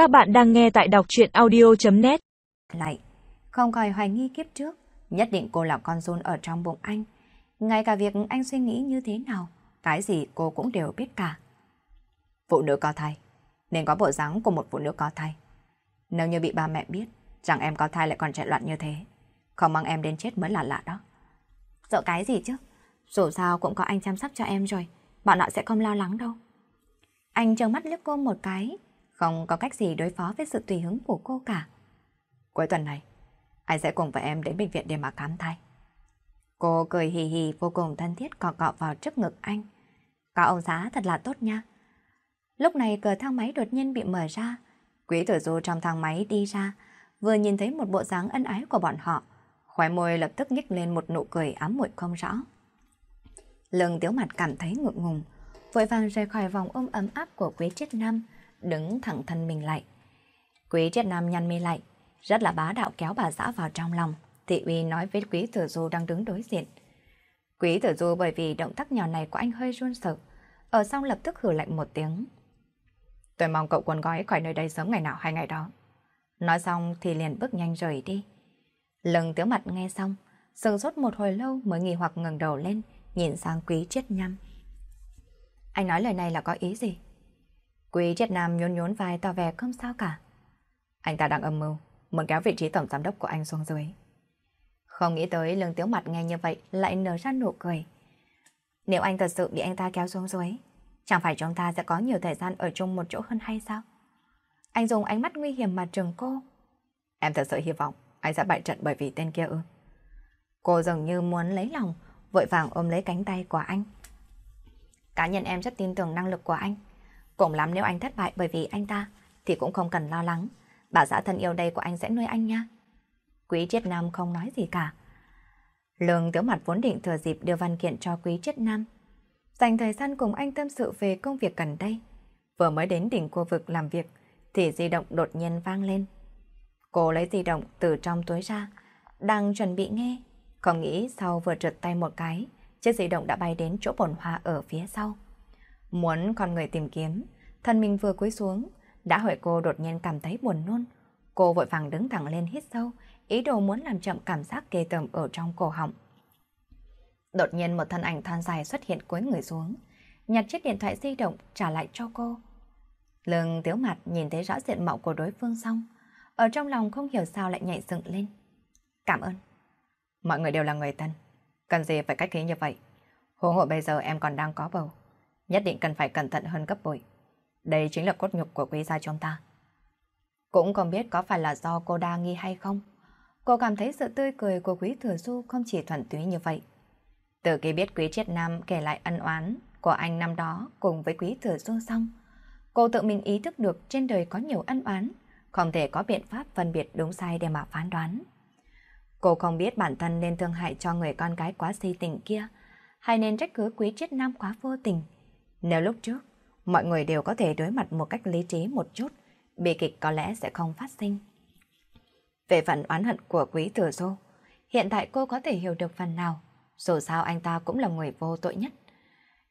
Các bạn đang nghe tại đọc chuyện audio.net Lại, không coi hoài nghi kiếp trước, nhất định cô là con run ở trong bụng anh. Ngay cả việc anh suy nghĩ như thế nào, cái gì cô cũng đều biết cả. Phụ nữ có thai, nên có bộ dáng của một phụ nữ có thai. Nếu như bị ba mẹ biết rằng em có thai lại còn chạy loạn như thế, không mang em đến chết mới là lạ đó. Sợ cái gì chứ? Dù sao cũng có anh chăm sóc cho em rồi, bọn họ sẽ không lo lắng đâu. Anh trợn mắt liếc cô một cái, không có cách gì đối phó với sự tùy hứng của cô cả. Cuối tuần này, anh sẽ cùng với em đến bệnh viện để mà khám thai. Cô cười hì hì vô cùng thân thiết cọ cọ vào trước ngực anh. Có ông giá thật là tốt nha. Lúc này cửa thang máy đột nhiên bị mở ra. Quý tử du trong thang máy đi ra, vừa nhìn thấy một bộ dáng ân ái của bọn họ. Khóe môi lập tức nhích lên một nụ cười ám muội không rõ. Lương tiếu mặt cảm thấy ngượng ngùng, vội vàng rời khỏi vòng ôm ấm áp của quý triết nam, đứng thẳng thân mình lại. Quý triết nam nhăn mi lại, rất là bá đạo kéo bà xã vào trong lòng. Thị uy nói với quý tử du đang đứng đối diện. Quý tử du bởi vì động tác nhỏ này của anh hơi run sợ, ở sau lập tức hử lạnh một tiếng. Tôi mong cậu quần gói khỏi nơi đây sớm ngày nào hay ngày đó. Nói xong thì liền bước nhanh rời đi. Lần tiếu mặt nghe xong, sừng rốt một hồi lâu mới nghi hoặc ngẩng đầu lên, nhìn sang quý triết nhăm. Anh nói lời này là có ý gì? Quý triết nam nhún nhún vai tỏ vẻ không sao cả. Anh ta đang âm mưu, muốn kéo vị trí tổng giám đốc của anh xuống dưới. Không nghĩ tới lương tiếu mặt nghe như vậy lại nở ra nụ cười. Nếu anh thật sự bị anh ta kéo xuống dưới, chẳng phải chúng ta sẽ có nhiều thời gian ở chung một chỗ hơn hay sao? Anh dùng ánh mắt nguy hiểm mà trừng cô. Em thật sự hy vọng anh sẽ bại trận bởi vì tên kia ư. Cô dường như muốn lấy lòng, vội vàng ôm lấy cánh tay của anh. Cá nhân em rất tin tưởng năng lực của anh. Cũng lắm nếu anh thất bại bởi vì anh ta, thì cũng không cần lo lắng. Bà xã thân yêu đây của anh sẽ nuôi anh nha. Quý Triết Nam không nói gì cả. Lương Tiếu Mặt vốn định thừa dịp đưa văn kiện cho Quý Triết Nam. Dành thời gian cùng anh tâm sự về công việc gần đây. Vừa mới đến đỉnh khu vực làm việc, thì di động đột nhiên vang lên. Cô lấy di động từ trong túi ra, đang chuẩn bị nghe. Không nghĩ sau vừa trượt tay một cái, chiếc di động đã bay đến chỗ bồn hoa ở phía sau. Muốn con người tìm kiếm, thân mình vừa cúi xuống, đã hỏi cô đột nhiên cảm thấy buồn nôn. Cô vội vàng đứng thẳng lên hít sâu, ý đồ muốn làm chậm cảm giác kê tởm ở trong cổ họng. Đột nhiên một thân ảnh thon dài xuất hiện cuối người xuống, nhặt chiếc điện thoại di động trả lại cho cô. Lương tiếu mặt nhìn thấy rõ diện mạo của đối phương xong, ở trong lòng không hiểu sao lại nhảy dựng lên. Cảm ơn. Mọi người đều là người thân, cần gì phải cách khí như vậy. Huống hộ bây giờ em còn đang có bầu, nhất định cần phải cẩn thận hơn gấp bội. Đây chính là cốt nhục của quý gia chúng ta. Cũng không biết có phải là do cô đa nghi hay không. Cô cảm thấy sự tươi cười của quý thừa du không chỉ thuần túy như vậy. Từ khi biết quý triết nam kể lại ân oán của anh năm đó cùng với quý thừa du xong, cô tự mình ý thức được trên đời có nhiều ân oán, không thể có biện pháp phân biệt đúng sai để mà phán đoán. Cô không biết bản thân nên thương hại cho người con gái quá si tình kia, hay nên trách cứ quý triết nam quá vô tình. Nếu lúc trước, mọi người đều có thể đối mặt một cách lý trí một chút, bi kịch có lẽ sẽ không phát sinh. Về phần oán hận của quý tử dô, hiện tại cô có thể hiểu được phần nào, dù sao anh ta cũng là người vô tội nhất.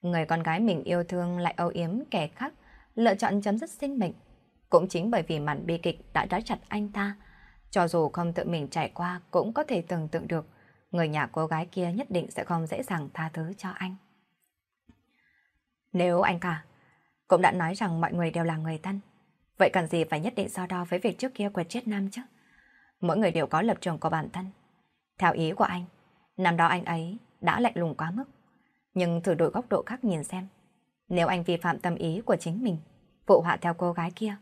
Người con gái mình yêu thương lại âu yếm kẻ khác, lựa chọn chấm dứt sinh mệnh. Cũng chính bởi vì màn bi kịch đã trói chặt anh ta, cho dù không tự mình trải qua cũng có thể tưởng tượng được người nhà cô gái kia nhất định sẽ không dễ dàng tha thứ cho anh. Nếu anh cả cũng đã nói rằng mọi người đều là người thân, vậy cần gì phải nhất định so đo với việc trước kia của chết nam chứ? Mỗi người đều có lập trường của bản thân. Theo ý của anh, năm đó anh ấy đã lạnh lùng quá mức. Nhưng thử đổi góc độ khác nhìn xem. Nếu anh vi phạm tâm ý của chính mình, phụ họa theo cô gái kia,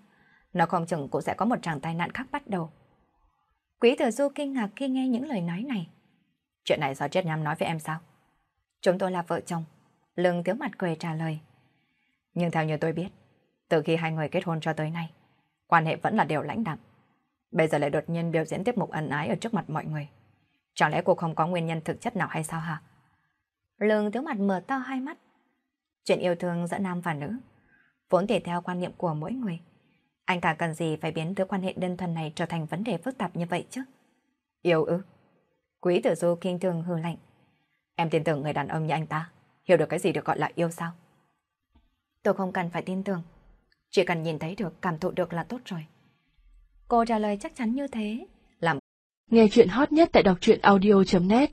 nó không chừng cũng sẽ có một tràng tai nạn khác bắt đầu. Quý Thừa du kinh ngạc khi nghe những lời nói này. Chuyện này do chết nam nói với em sao? Chúng tôi là vợ chồng. Lương tiếu mặt cười trả lời. Nhưng theo như tôi biết, từ khi hai người kết hôn cho tới nay, quan hệ vẫn là điều lãnh đạm. Bây giờ lại đột nhiên biểu diễn tiếp mục ân ái ở trước mặt mọi người. Chẳng lẽ cô không có nguyên nhân thực chất nào hay sao hả? Lương tiếu mặt mở to hai mắt. Chuyện yêu thương giữa nam và nữ, vốn tùy theo quan niệm của mỗi người. Anh cả cần gì phải biến thứ quan hệ đơn thuần này trở thành vấn đề phức tạp như vậy chứ? Yêu ư? Quý tử du kinh thường hư lạnh. Em tin tưởng người đàn ông như anh ta, hiểu được cái gì được gọi là yêu sao? Tôi không cần phải tin tưởng, chỉ cần nhìn thấy được, cảm thụ được là tốt rồi. Cô trả lời chắc chắn như thế. Làm Nghe chuyện hot nhất tại đọc truyện audio.net